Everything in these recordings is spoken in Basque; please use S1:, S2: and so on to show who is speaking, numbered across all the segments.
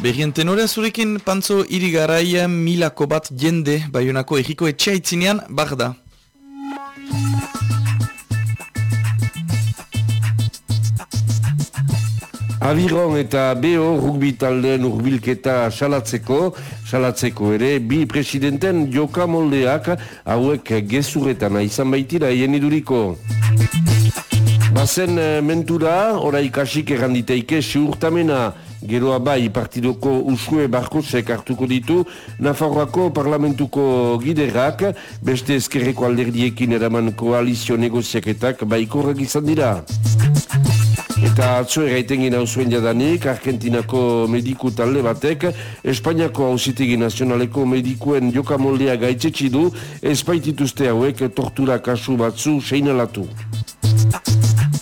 S1: Berrien tenorea zurekin pantzo irigaraia milako bat jende baionako egiko etxaitzinean bar da.
S2: Abiron eta Beo rugbi taldeen urbilketa salatzeko, salatzeko ere, bi presidenten joka moldeak hauek gezurretan izan baitira ieniduriko. Bazen eh, mentura, orai kasik erranditeike siurtamena, geroa bai partidoko usue barkosek hartuko ditu, Nafarroako parlamentuko giderak, beste ezkerreko alderdiekin eraman koalizio negoziaketak baikorrak izan dira. Eta atzo erraiten gina zuen jadanik, Argentinako mediku talde batek, Espainiako hausitegi nazionaleko medikuen jokamoldea gaitzetsi du, espaitituzte hauek tortura kasu batzu seinalatu.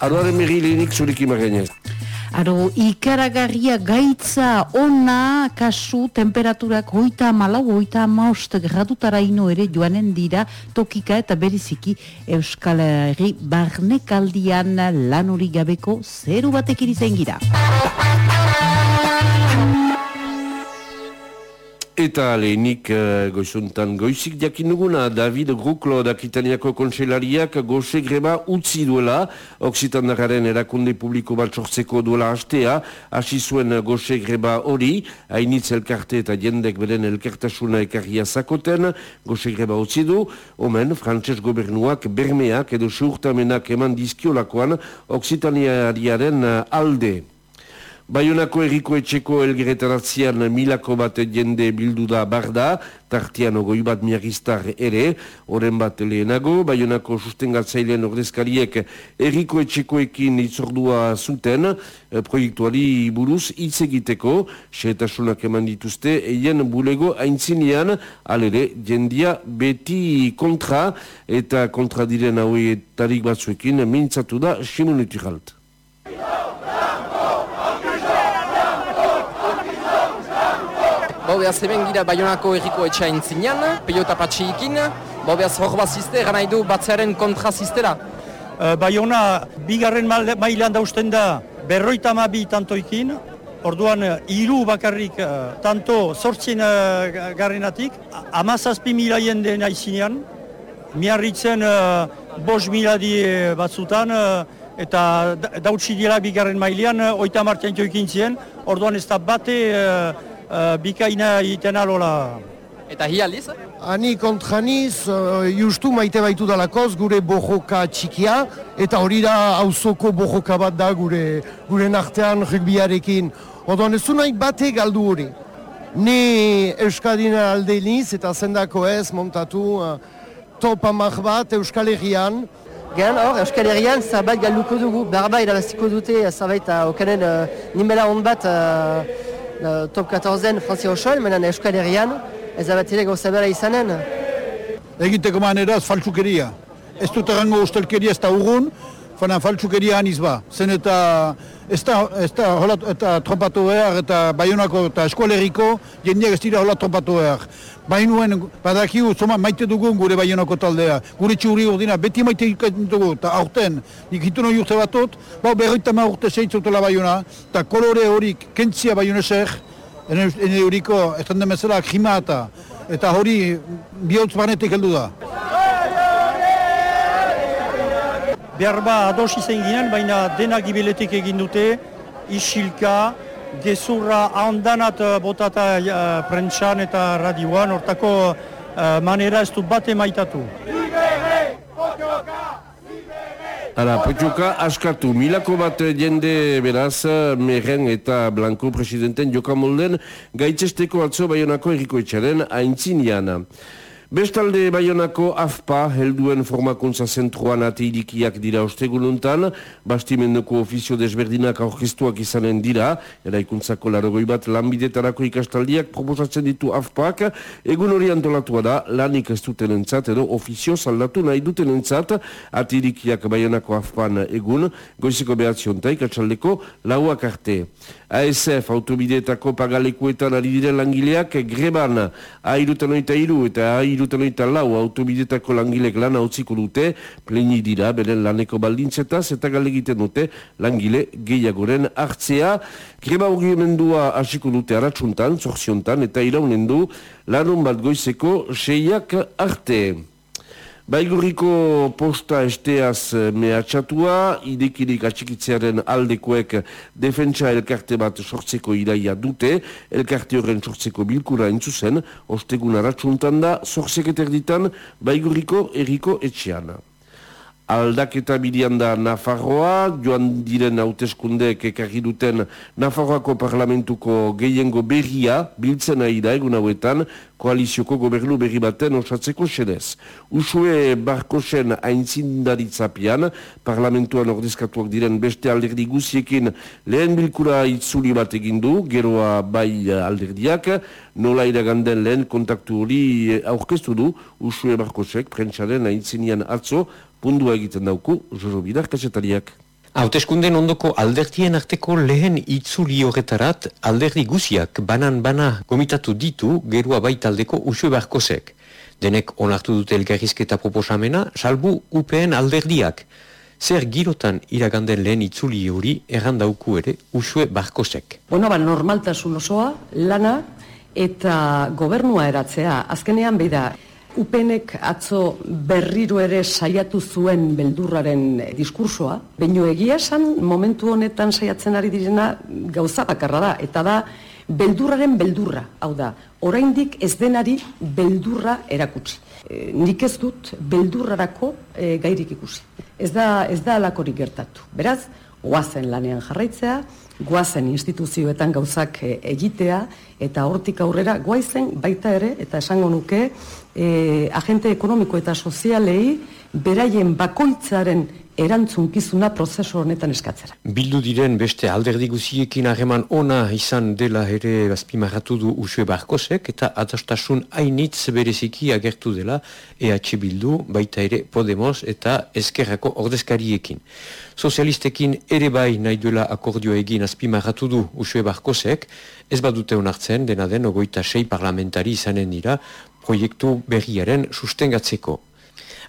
S2: Aroaren merri lehenik zurik imagenez.
S3: Aro, ikaragarria gaitza ona kasu temperaturak hoita malau, hoita maust gradutara ino ere joanen dira tokika eta beriziki Euskal Herri barnekaldian lan hori gabeko zeru batek irizen gira.
S2: Eta lehenik uh, goizuntan goizik jakin duguna, David Gruklo dakitaniako kontselariak goze greba utzi duela, Oksitandararen erakunde publiko bat sortzeko duela hastea, hasi zuen goze greba hori, hainitz elkarte eta jendek beren elkartasuna ekarria zakoten, goze greba utzi du, omen, frantses gobernuak bermeak edo surtamenak eman dizkiolakoan Oksitaniaren alde. Baionako erriko etxeko elgeretaratzean milako bat jende bildu da barda, tartian ogoi bat miagistar ere, oren bat lehenago, Baionako sustengatzailean ordezkariek erriko etxekoekin itzordua zuten, e, proiektuari buruz hitz egiteko, seetasunak eman dituzte, eien bulego haintzinean, alere, jendia beti kontra, eta kontra diren hauetarik batzuekin, mintzatu da, simunetu jalt.
S4: Bobeaz hemen gira Bayonako erriko etxain zinean, peiota patxiikin, bobeaz hor bazizte, gana idu batzearen kontraziztera.
S5: Uh, Bayona bigarren mailan dausten da berroita bi tantoikin, orduan hiru bakarrik uh, tanto sortzien uh, garrenatik, amazazpi mila jende naizinean, miarritzen uh, bos mila di batzutan, eta dautsi dira bigarren mailean, oita martian joikin orduan ez da bate uh, bikaina egiten alola.
S4: Eta hi aldiz?
S6: Ani kontraniz, uh, justu maite baitu dalakoz gure bojoka txikia, eta hori da hauzoko bojoka bat da gure, gure nartean rugbiarekin. Odoan ez nahi bate galdu hori. Ni Euskadina alde niz eta zendako ez montatu uh, top amak bat Euskal Herrian.
S7: Gen, hor, Euskal Herrian zerbait galduko dugu, berba irabaziko dute zerbait uh, okanen uh, nimela hon bat uh, uh, top 14en Frantzia osoan, menan Euskal Herrian, ez abatire gauza izanen.
S8: Egiteko maneraz, faltsukeria. Ez dut errango ustelkeria ez da urgun, fana faltsukeria aniz ba. Zen eta ez da, ez da hola, eta tropatu behar, eta baionako eta eskualeriko jendeak ez dira hola tropatu behar. Bainuen, badakigu, zoma maite dugu gure baionako taldea. Gure txuri urdina, beti maite dugu, eta aurten, nik hitu noi urte batot, bau berroita ma urte zeitzotela baiona, eta kolore horik kentzia baionesek, ene horiko, den demezela, eta hori bihotz banetik heldu da.
S5: Behar ba ados izan ginen, baina denak gibeletik egin dute, isilka, gezurra handanat eh, botata uh, prentsan eta radioan, hortako uh, manera ez du bat emaitatu.
S2: Ara, potxoka askatu, milako bat jende beraz, Meren eta Blanco presidenten jokamolden, gaitzesteko atzo baionako erikoetxaren aintziniana. Bestalde Bayonako AFPA helduen formakuntza zentruan ateirikiak dira ostegununtan, bastimenduko ofizio desberdinak aurkeztuak izanen dira, eraikuntzako larogoi bat lanbidetarako ikastaldiak proposatzen ditu AFPAak, egun hori antolatua da, lanik ez duten entzat, edo ofizio saldatu nahi duten entzat, ateirikiak Bayonako AFPAan egun, goizeko behatziontaik atxaldeko lauak arte. ASF autobideetako pagalekuetan ari diren langileak greban, airutan oita iru eta iruten oita lau autobidetako langilek lana utziko dute, pleni dira, beren laneko baldintzetaz, eta gale egiten dute langile gehiagoren hartzea. Greba hori emendua hasiko dute aratsuntan, zorziontan, eta iraunen du lanun bat goizeko seiak arte. Baigurriko posta esteaz eh, mehatxatua, idekirik atxikitzearen aldekoek defentsa elkarte bat sortzeko iraia dute, elkarte horren sortzeko bilkura entzuzen, ostegun aratsuntan da, zorzeketer ditan Baigurriko eriko etxeana aldaketa bidian da Nafarroa, joan diren hauteskundeek ekarri duten Nafarroako parlamentuko gehiengo berria, biltzen ari da egun hauetan, koalizioko gobernu berri baten osatzeko xedez. Usue barkosen aintzindaritzapian, parlamentuan ordezkatuak diren beste alderdi guziekin lehen bilkura itzuli bat egindu, geroa bai alderdiak, nola iraganden lehen kontaktu hori aurkeztu du, Usue barkosek, prentsaren aintzinian atzo, pundua egiten dauku, Joro Bidar kasetariak.
S9: Hauteskunden ondoko alderdien arteko lehen itzuli horretarat alderdi guziak banan-bana gomitatu ditu gerua baitaldeko usue barkozek. Denek onartu dute elgarrizketa proposamena, salbu UPN alderdiak. Zer girotan iraganden lehen itzuli hori errandauku ere usue barkozek.
S10: Bueno, ba, normaltasun osoa, lana eta gobernua eratzea. Azkenean beida, Upenek atzo berriro ere saiatu zuen beldurraren diskursoa, baino egia esan momentu honetan saiatzen ari direna gauza bakarra da, eta da beldurraren beldurra, hau da, oraindik ez denari beldurra erakutsi. E, nik ez dut beldurrarako e, gairik ikusi. Ez da, ez da alakorik gertatu. Beraz, goazen lanean jarraitzea, goazen instituzioetan gauzak egitea, eta hortik aurrera goaizen baita ere, eta esango nuke, e, agente ekonomiko eta sozialei beraien bakoitzaren erantzunkizuna prozesu honetan eskatzera.
S9: Bildu diren beste alderdi guziekin harreman ona izan dela ere azpimarratu du usue barkosek eta atastasun hainitz bereziki agertu dela EH Bildu baita ere Podemos eta Eskerrako ordezkariekin. Sozialistekin ere bai nahi duela akordio egin azpimarratu du usue barkosek, ez badute onartzen dena den ogoita sei parlamentari izanen dira proiektu berriaren sustengatzeko.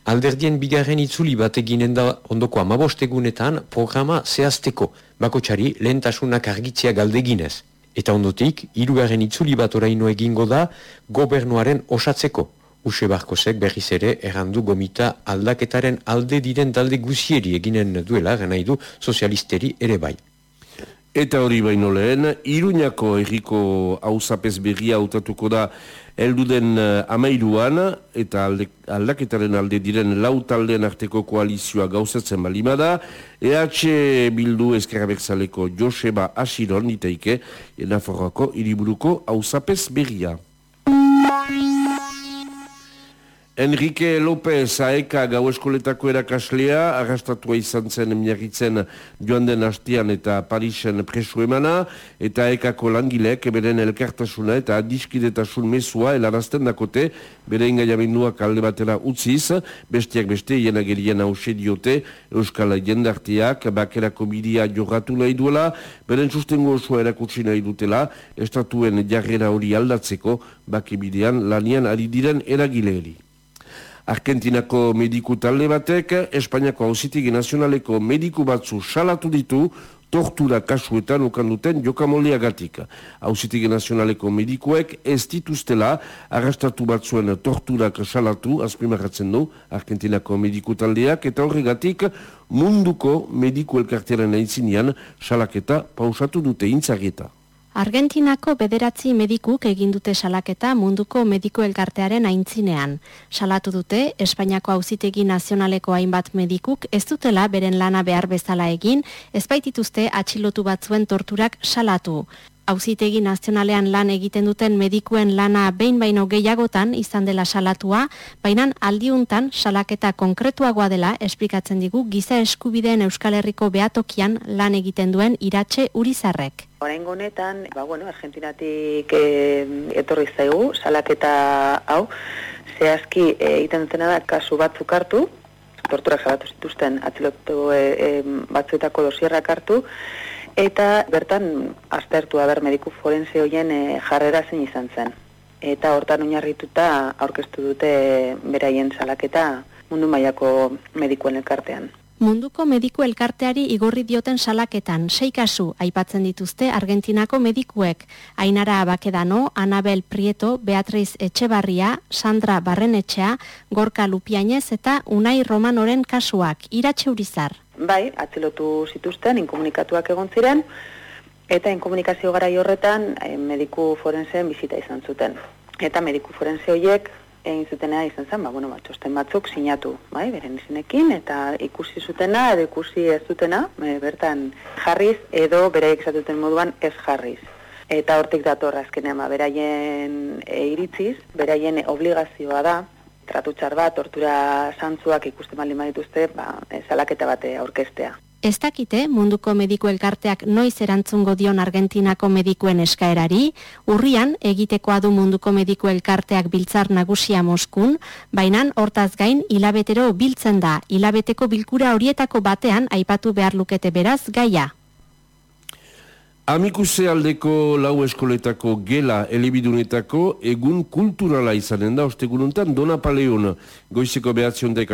S9: Alderdien bigarren itzuli bat eginen da ondoko amabostegunetan programa zehazteko, bakotxari lehentasunak argitzea galdeginez. Eta ondotik, hirugarren itzuli bat oraino egingo da gobernuaren osatzeko. Use barkozek berriz ere errandu gomita aldaketaren alde diren talde guzieri eginen duela, gana du sozialisteri ere bai.
S2: Eta hori baino lehen, Iruñako erriko hauzapez berria hautatuko da elduden eh, amairuan eta aldaketaren alde diren lau taldean arteko koalizioa gauzatzen balima da. EH Bildu Ezkerrabertzaleko Joseba Asiron iteike, enaforrako iriburuko hauzapez berria. Enrique López aeka gau eskoletako erakaslea, arrastatua izan zen miarritzen joan den hastian eta Parisen presu emana, eta aekako langilek beren elkartasuna eta adiskidetasun mesua elarazten dakote, bere ingaiamenduak alde batera utziz, bestiak beste, jena gerien hause diote, Euskal jendartiak, bakerako bidia jorratu nahi duela, beren sustengo osoa erakutsi nahi dutela, estatuen jarrera hori aldatzeko, bakibidean lanian ari diren eragileeri. Argentinako mediku talde batek, Espainiako hausitigi nazionaleko mediku batzu salatu ditu, tortura kasuetan ukan duten jokamoliagatik. Hausitigi nazionaleko medikuek ez dituztela arrastatu batzuen torturak salatu, azpimarratzen du, Argentinako mediku taldeak, eta horregatik munduko mediku elkartearen aintzinean salaketa pausatu dute intzageta.
S11: Argentinako bederatzi medikuk egin dute salaketa munduko mediko elkartearen aintzinean. Salatu dute, Espainiako auzitegi nazionaleko hainbat medikuk ez dutela beren lana behar bezala egin, ez baitituzte atxilotu batzuen torturak salatu auzitegi nazionalean lan egiten duten medikuen lana behin baino gehiagotan izan dela salatua, baina aldiuntan salaketa konkretuagoa dela esplikatzen digu giza eskubideen Euskal Herriko behatokian lan egiten duen iratxe urizarrek.
S12: Horengo honetan, ba, bueno, Argentinatik e, etorri zaigu, salaketa hau, zehazki eh, egiten dutena da kasu batzuk hartu, torturak salatu zituzten atzilotu e, e, batzuetako dosierrak hartu, eta bertan aztertu haber mediku forense hoien e, jarrera zein izan zen. eta hortan oinarrituta aurkeztu dute beraien salaketa mundu mailako medikuen elkartean.
S11: Munduko mediku elkarteari igorri dioten salaketan, sei kasu aipatzen dituzte Argentinako medikuek. Ainara Abakedano, Anabel Prieto, Beatriz Etxebarria, Sandra Barrenetxea, Gorka Lupiainez eta Unai Romanoren kasuak. Iratxe urizar.
S12: Bai, atzelotu zituzten, inkomunikatuak egon ziren, eta inkomunikazio gara horretan eh, mediku forenseen bizita izan zuten. Eta mediku forense horiek egin zutenea izan zen, ba, bueno, batxosten batzuk sinatu, bai, beren izenekin, eta ikusi zutena, edo ikusi ez zutena, e, bertan jarriz, edo beraiek zatuten moduan ez jarriz. Eta hortik dator azkenean, ba, beraien e, iritziz, beraien obligazioa da, tratu txar bat, tortura santzuak ikusten bali dituzte, ba, salaketa bate aurkestea.
S11: Ez dakite munduko mediku elkarteak noiz erantzungo dion Argentinako medikuen eskaerari, urrian egitekoa du munduko mediku elkarteak biltzar nagusia Moskun, baina hortaz gain hilabetero biltzen da, hilabeteko bilkura horietako batean aipatu behar lukete beraz gaia.
S2: Amikuse aldeko lau eskoletako gela elebidunetako egun kulturala izanen da, ostegununtan Dona Paleon, goizeko behatzion da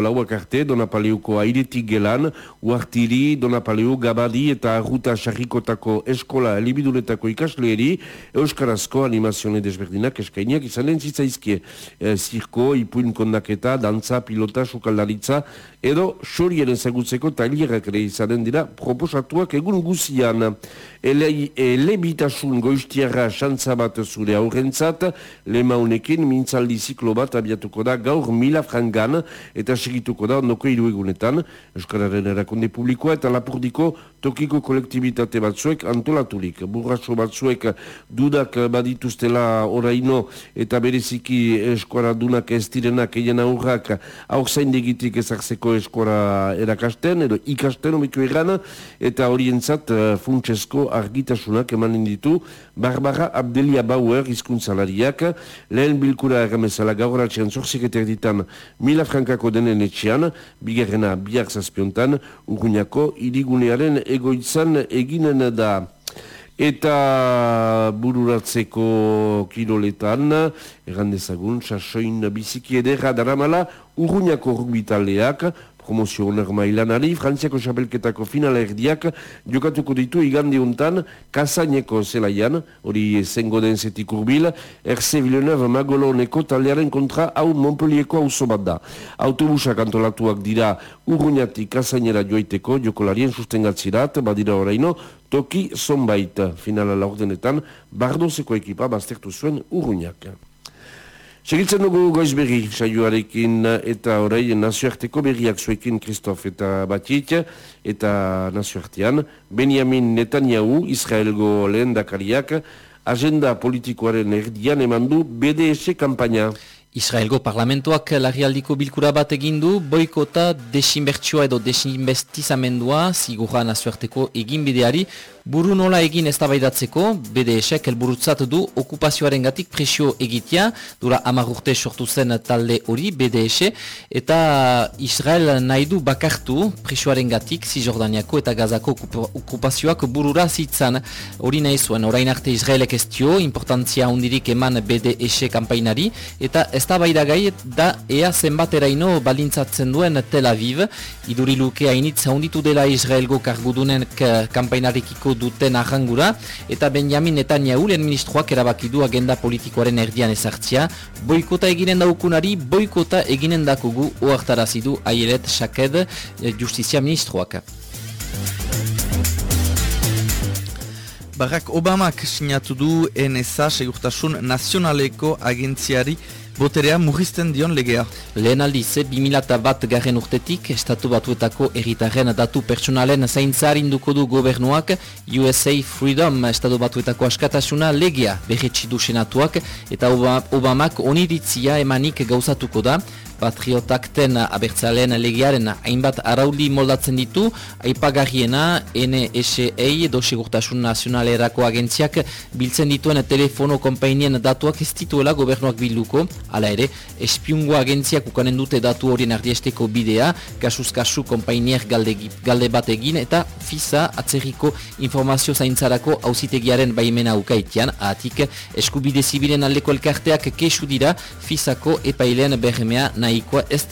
S2: lauak arte, Dona Paleuko airetik gelan, uartiri, Dona Paleo, Gabadi eta Arruta Sarrikotako eskola elebidunetako ikasleeri, Euskarazko animazione desberdinak eskainiak izanen zitzaizkie. E, zirko, ipuin kondaketa, dantza, pilota, sukaldaritza, edo xorien ezagutzeko tailerak ere izanen dira proposatuak egun guzian. Elebitasun goiztiarra xantza bat zure aurrentzat, lema honekin mintzaldi ziklo bat abiatuko da gaur mila frangan eta segituko da ondoko iruegunetan, Euskararen erakonde publikoa eta lapurdiko tokiko kolektibitate batzuek antolaturik. Burraso batzuek dudak badituztela oraino eta bereziki eskuara dunak ez direnak eien aurrak. Aur zain ezartzeko eskuara erakasten edo ikasten omitu egan eta horientzat uh, funtsesko argitasunak emanen ditu Barbara Abdelia Bauer izkuntzalariak lehen bilkura erramezala gauratxean zorziketer ditan mila frankako denen etxean bigarrena biak zazpiontan urguñako irigunearen egoitzan eginen da. Eta bururatzeko kiroletan errandezagun sasoin biziki edera daramala urguñako rugbitaleak promozio honer mailanari, Frantziako xapelketako finala erdiak jokatuko ditu igande untan Kasaineko zelaian, hori zengo den zetik urbil, Erze Villeneuve Magoloneko taldearen kontra hau Montpellieko hau bat da. Autobusak antolatuak dira urruñatik Kasainera joaiteko, jokolarien sustengatzirat, badira oraino, toki zonbait finala laurdenetan, bardozeko ekipa baztertu zuen urruñak. Segitzen dugu goiz berri saioarekin eta orai nazioarteko berriak zuekin Kristof eta Batit eta nazioartean Benjamin Netanyahu, Israelgo lehen dakariak, agenda politikoaren erdian eman du BDS kampaina.
S13: Israelgo parlamentoak larrialdiko bilkura bat egin du, boikota desinbertsua edo desinbestizamendua zigurra nazioarteko eginbideari Buru nola egin ez tabaidatzeko, BDS-ek elburutzat du okupazioaren gatik presio egitea, dura amagurte sortu zen talde hori, BDS, eta Israel nahi du bakartu presioaren gatik, Zizordaniako eta Gazako okupazioak burura zitzan hori nahi zuen. Orain arte Israelek ez dio, importantzia hundirik eman BDS kampainari, eta ez tabaidagai da ea zenbat eraino balintzatzen duen Tel Aviv, iduriluke hainitza hunditu dela Israelgo kargudunen duten ahangura eta Benjamin Netanyahu lehen ministroak erabaki du agenda politikoaren erdian ezartzia, boikota eginen daukunari, boikota eginen dakugu oartarazi du aieret Shaked eh, justizia ministroak.
S1: Barack Obamak sinatu du NSA segurtasun nazionaleko agentziari boterea mugisten dion legea.
S13: Lehen aldiz, 2000 bat garren urtetik, estatu batuetako erritaren datu pertsonalen zaintzarin duko du gobernuak USA Freedom estatu batuetako askatasuna legea berretsi senatuak eta Obamak oniritzia emanik gauzatuko da patriotakten abertzaleen legearen hainbat arauli moldatzen ditu, aipagarriena NSA edo Segurtasun Nazionalerako agentziak biltzen dituen telefono konpainien datuak ez dituela gobernuak bilduko, hala ere, espiungo agentziak ukanen dute datu horien ardiesteko bidea, kasuz kasu konpainier galde, galde bat egin eta FISA atzerriko informazio zaintzarako hauzitegiaren baimena ukaitian, ahatik eskubide zibilen aldeko elkarteak kesu dira FISako epailean berremea nahikoa ez